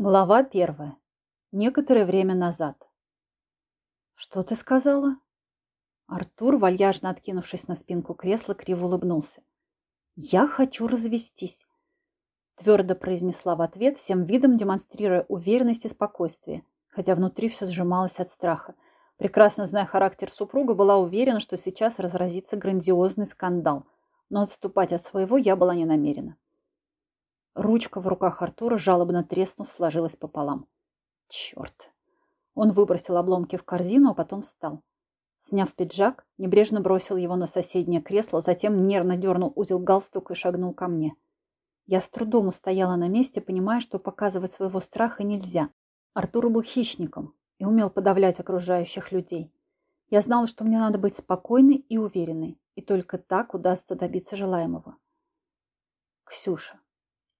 Глава первая. Некоторое время назад. «Что ты сказала?» Артур, вальяжно откинувшись на спинку кресла, криво улыбнулся. «Я хочу развестись», – твердо произнесла в ответ, всем видом демонстрируя уверенность и спокойствие, хотя внутри все сжималось от страха. Прекрасно зная характер супруга, была уверена, что сейчас разразится грандиозный скандал, но отступать от своего я была не намерена. Ручка в руках Артура, жалобно треснув, сложилась пополам. Черт! Он выбросил обломки в корзину, а потом встал. Сняв пиджак, небрежно бросил его на соседнее кресло, затем нервно дернул узел галстука и шагнул ко мне. Я с трудом устояла на месте, понимая, что показывать своего страха нельзя. Артур был хищником и умел подавлять окружающих людей. Я знала, что мне надо быть спокойной и уверенной, и только так удастся добиться желаемого. «Ксюша,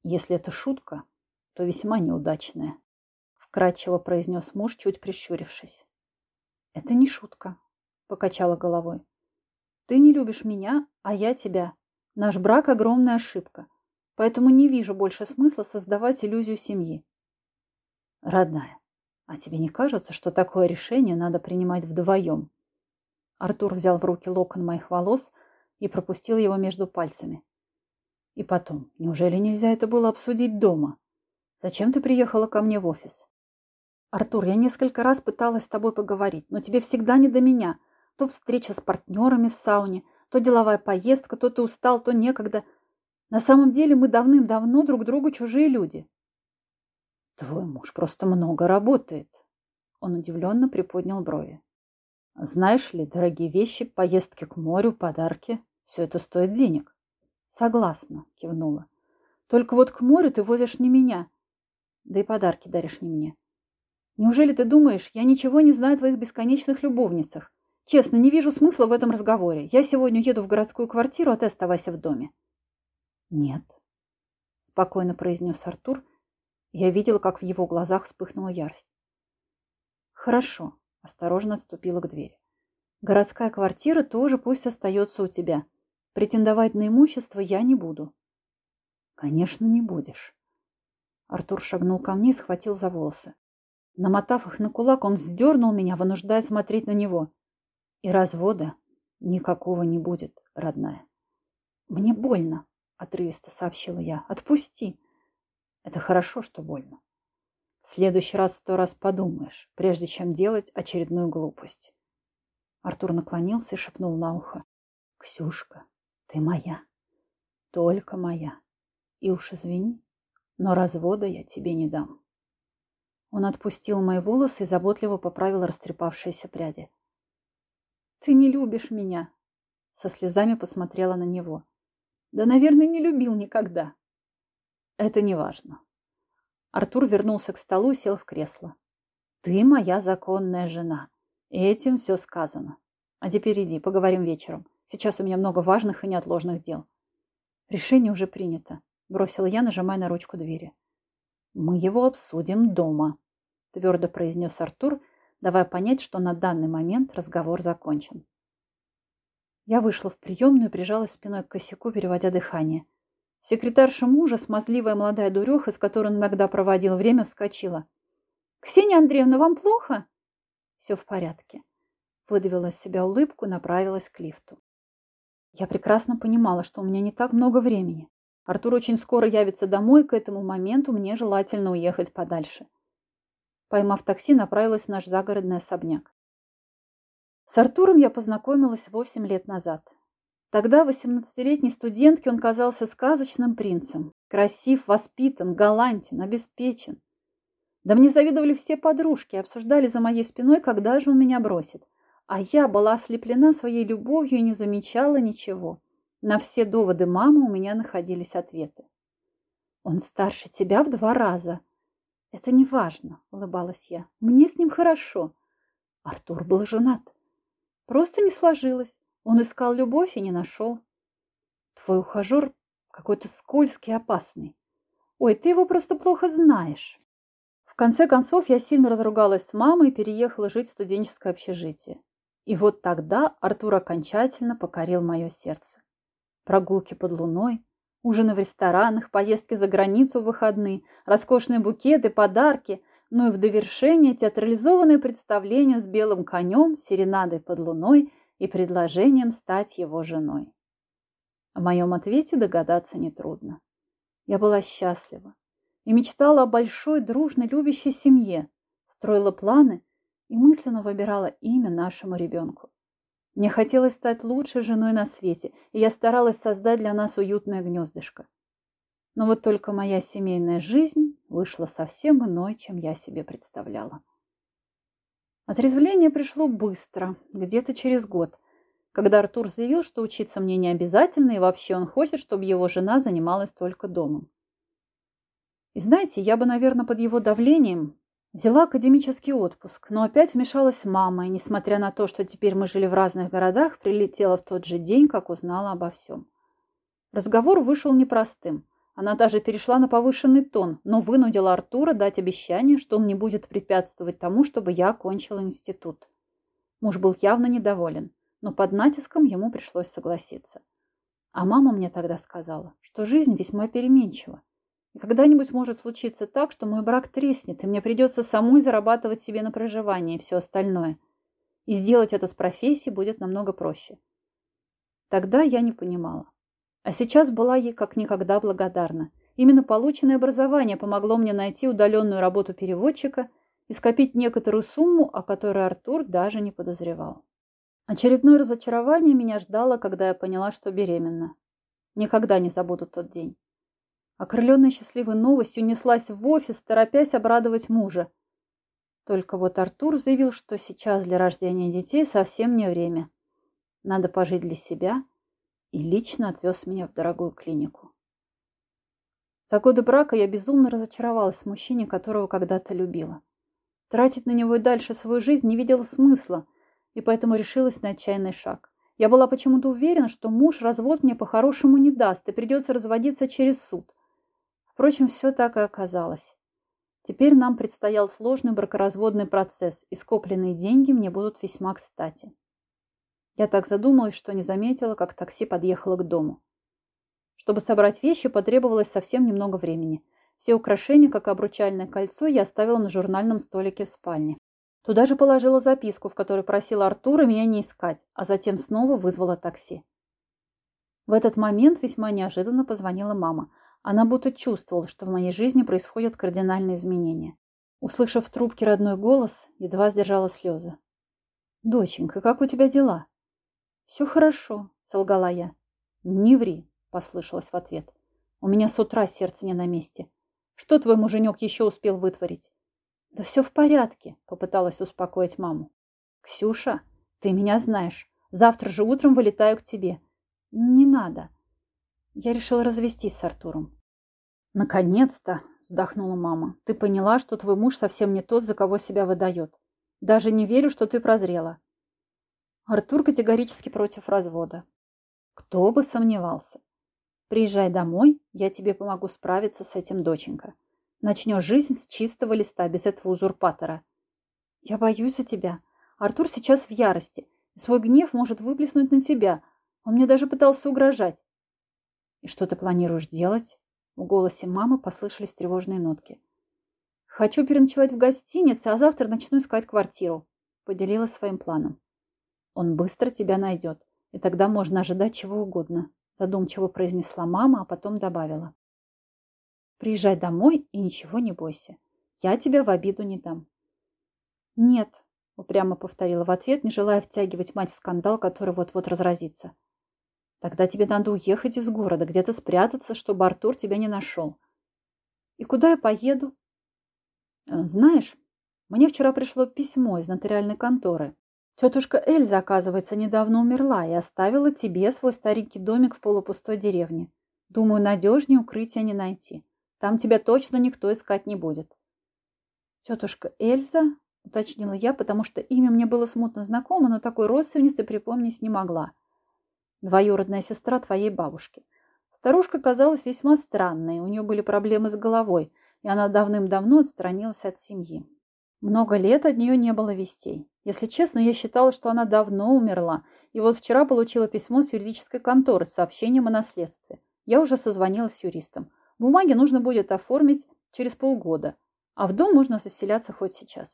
если это шутка, то весьма неудачная, вкрадчиво произнес муж, чуть прищурившись. Это не шутка, покачала головой. Ты не любишь меня, а я тебя. Наш брак огромная ошибка, поэтому не вижу больше смысла создавать иллюзию семьи. Родная, а тебе не кажется, что такое решение надо принимать вдвоем? Артур взял в руки локон моих волос и пропустил его между пальцами. И потом, неужели нельзя это было обсудить дома? Зачем ты приехала ко мне в офис? Артур, я несколько раз пыталась с тобой поговорить, но тебе всегда не до меня. То встреча с партнерами в сауне, то деловая поездка, то ты устал, то некогда. На самом деле мы давным-давно друг другу чужие люди. Твой муж просто много работает. Он удивленно приподнял брови. Знаешь ли, дорогие вещи, поездки к морю, подарки, все это стоит денег. Согласна, кивнула. Только вот к морю ты возишь не меня. Да и подарки даришь не мне. Неужели ты думаешь, я ничего не знаю о твоих бесконечных любовницах? Честно, не вижу смысла в этом разговоре. Я сегодня еду в городскую квартиру, а ты оставайся в доме. Нет, спокойно произнес Артур. Я видела, как в его глазах вспыхнула ярость. Хорошо, осторожно отступила к двери. Городская квартира тоже пусть остается у тебя. Претендовать на имущество я не буду. Конечно, не будешь. Артур шагнул ко мне и схватил за волосы. Намотав их на кулак, он вздернул меня, вынуждая смотреть на него. И развода никакого не будет, родная. Мне больно, отрывисто сообщила я. Отпусти. Это хорошо, что больно. В следующий раз сто раз подумаешь, прежде чем делать очередную глупость. Артур наклонился и шепнул на ухо. Ксюшка, ты моя, только моя. И уж извини, но развода я тебе не дам. Он отпустил мои волосы и заботливо поправил растрепавшиеся пряди. Ты не любишь меня, со слезами посмотрела на него. Да, наверное, не любил никогда. Это не важно. Артур вернулся к столу и сел в кресло. Ты моя законная жена. И этим все сказано. А теперь иди, поговорим вечером. Сейчас у меня много важных и неотложных дел. Решение уже принято, бросила я, нажимая на ручку двери. Мы его обсудим дома, твердо произнес Артур, давая понять, что на данный момент разговор закончен. Я вышла в приемную и прижалась спиной к косяку, переводя дыхание. Секретарша мужа, смазливая молодая дуреха, с которой он иногда проводил время, вскочила. «Ксения Андреевна, вам плохо?» «Все в порядке». Выдавила из себя улыбку и направилась к лифту. Я прекрасно понимала, что у меня не так много времени. Артур очень скоро явится домой, к этому моменту мне желательно уехать подальше. Поймав такси, направилась в наш загородный особняк. С Артуром я познакомилась восемь лет назад. Тогда 18-летней студентке он казался сказочным принцем. Красив, воспитан, галантен, обеспечен. Да мне завидовали все подружки, обсуждали за моей спиной, когда же он меня бросит. А я была ослеплена своей любовью и не замечала ничего. На все доводы мамы у меня находились ответы. Он старше тебя в два раза. Это не важно, улыбалась я. Мне с ним хорошо. Артур был женат. Просто не сложилось. Он искал любовь и не нашел. Твой ухажер какой-то скользкий, опасный. Ой, ты его просто плохо знаешь. В конце концов, я сильно разругалась с мамой и переехала жить в студенческое общежитие. И вот тогда Артур окончательно покорил мое сердце. Прогулки под луной, Ужины в ресторанах, поездки за границу в выходные, роскошные букеты, подарки, ну и в довершение театрализованное представление с белым конем, серенадой под луной и предложением стать его женой. О моем ответе догадаться нетрудно. Я была счастлива и мечтала о большой, дружной, любящей семье, строила планы и мысленно выбирала имя нашему ребенку. Мне хотелось стать лучшей женой на свете, и я старалась создать для нас уютное гнездышко. Но вот только моя семейная жизнь вышла совсем иной, чем я себе представляла. Отрезвление пришло быстро, где-то через год, когда Артур заявил, что учиться мне не обязательно, и вообще он хочет, чтобы его жена занималась только домом. И знаете, я бы, наверное, под его давлением Взяла академический отпуск, но опять вмешалась мама, и, несмотря на то, что теперь мы жили в разных городах, прилетела в тот же день, как узнала обо всем. Разговор вышел непростым. Она даже перешла на повышенный тон, но вынудила Артура дать обещание, что он не будет препятствовать тому, чтобы я окончила институт. Муж был явно недоволен, но под натиском ему пришлось согласиться. А мама мне тогда сказала, что жизнь весьма переменчива, когда-нибудь может случиться так, что мой брак треснет, и мне придется самой зарабатывать себе на проживание и все остальное. И сделать это с профессией будет намного проще. Тогда я не понимала. А сейчас была ей как никогда благодарна. Именно полученное образование помогло мне найти удаленную работу переводчика и скопить некоторую сумму, о которой Артур даже не подозревал. Очередное разочарование меня ждало, когда я поняла, что беременна. Никогда не забуду тот день. Окрыленная счастливой новостью неслась в офис, торопясь обрадовать мужа. Только вот Артур заявил, что сейчас для рождения детей совсем не время. Надо пожить для себя, и лично отвез меня в дорогую клинику. За годы брака я безумно разочаровалась в мужчине, которого когда-то любила. Тратить на него и дальше свою жизнь не видела смысла, и поэтому решилась на отчаянный шаг. Я была почему-то уверена, что муж развод мне по-хорошему не даст, и придется разводиться через суд. Впрочем, все так и оказалось. Теперь нам предстоял сложный бракоразводный процесс, и скопленные деньги мне будут весьма кстати. Я так задумалась, что не заметила, как такси подъехало к дому. Чтобы собрать вещи, потребовалось совсем немного времени. Все украшения, как обручальное кольцо, я оставила на журнальном столике в спальне. Туда же положила записку, в которой просила Артура меня не искать, а затем снова вызвала такси. В этот момент весьма неожиданно позвонила мама. Она будто чувствовала, что в моей жизни происходят кардинальные изменения. Услышав в трубке родной голос, едва сдержала слезы. «Доченька, как у тебя дела?» «Все хорошо», — солгала я. «Не ври», — послышалось в ответ. «У меня с утра сердце не на месте. Что твой муженек еще успел вытворить?» «Да все в порядке», — попыталась успокоить маму. «Ксюша, ты меня знаешь. Завтра же утром вылетаю к тебе. Не надо. Я решила развестись с Артуром. Наконец-то, вздохнула мама. Ты поняла, что твой муж совсем не тот, за кого себя выдает. Даже не верю, что ты прозрела. Артур категорически против развода. Кто бы сомневался. Приезжай домой, я тебе помогу справиться с этим, доченька. Начнешь жизнь с чистого листа, без этого узурпатора. Я боюсь за тебя. Артур сейчас в ярости. Свой гнев может выплеснуть на тебя. Он мне даже пытался угрожать. «И что ты планируешь делать?» В голосе мамы послышались тревожные нотки. «Хочу переночевать в гостинице, а завтра начну искать квартиру», поделилась своим планом. «Он быстро тебя найдет, и тогда можно ожидать чего угодно», задумчиво произнесла мама, а потом добавила. «Приезжай домой и ничего не бойся. Я тебя в обиду не дам». «Нет», упрямо повторила в ответ, не желая втягивать мать в скандал, который вот-вот разразится. Тогда тебе надо уехать из города, где-то спрятаться, чтобы Артур тебя не нашел. И куда я поеду? Э, знаешь, мне вчера пришло письмо из нотариальной конторы. Тетушка Эльза, оказывается, недавно умерла и оставила тебе свой старенький домик в полупустой деревне. Думаю, надежнее укрытия не найти. Там тебя точно никто искать не будет. Тетушка Эльза, уточнила я, потому что имя мне было смутно знакомо, но такой родственницы припомнить не могла двоюродная сестра твоей бабушки. Старушка казалась весьма странной, у нее были проблемы с головой, и она давным-давно отстранилась от семьи. Много лет от нее не было вестей. Если честно, я считала, что она давно умерла, и вот вчера получила письмо с юридической конторы с сообщением о наследстве. Я уже созвонилась с юристом. Бумаги нужно будет оформить через полгода, а в дом можно заселяться хоть сейчас.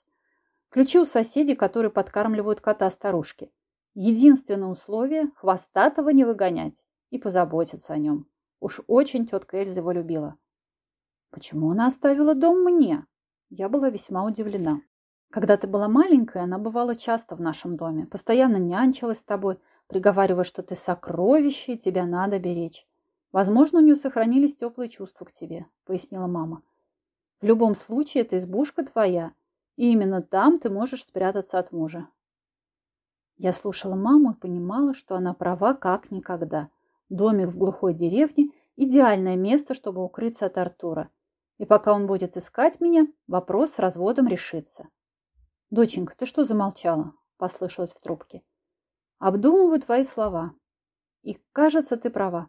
Ключи у соседей, которые подкармливают кота старушки. Единственное условие – хвостатого не выгонять и позаботиться о нем. Уж очень тетка Эльза его любила. Почему она оставила дом мне? Я была весьма удивлена. Когда ты была маленькая, она бывала часто в нашем доме, постоянно нянчилась с тобой, приговаривая, что ты сокровище и тебя надо беречь. Возможно, у нее сохранились теплые чувства к тебе, пояснила мама. В любом случае, эта избушка твоя, и именно там ты можешь спрятаться от мужа. Я слушала маму и понимала, что она права как никогда. Домик в глухой деревне – идеальное место, чтобы укрыться от Артура. И пока он будет искать меня, вопрос с разводом решится. «Доченька, ты что замолчала?» – послышалось в трубке. «Обдумываю твои слова. И, кажется, ты права.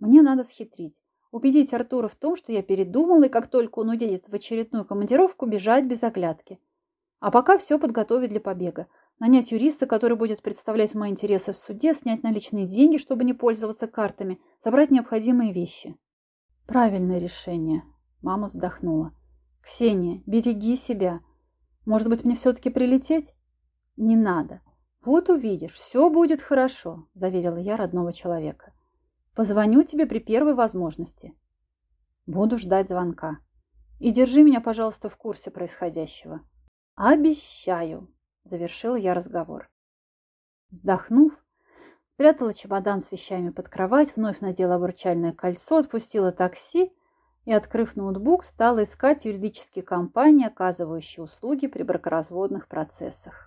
Мне надо схитрить. Убедить Артура в том, что я передумала, и как только он уедет в очередную командировку, бежать без оглядки. А пока все подготовить для побега. Нанять юриста, который будет представлять мои интересы в суде, снять наличные деньги, чтобы не пользоваться картами, собрать необходимые вещи. Правильное решение. Мама вздохнула. Ксения, береги себя. Может быть, мне все-таки прилететь? Не надо. Вот увидишь, все будет хорошо, заверила я родного человека. Позвоню тебе при первой возможности. Буду ждать звонка. И держи меня, пожалуйста, в курсе происходящего. Обещаю, завершил я разговор. Вздохнув, спрятала чемодан с вещами под кровать, вновь надела обручальное кольцо, отпустила такси и, открыв ноутбук, стала искать юридические компании, оказывающие услуги при бракоразводных процессах.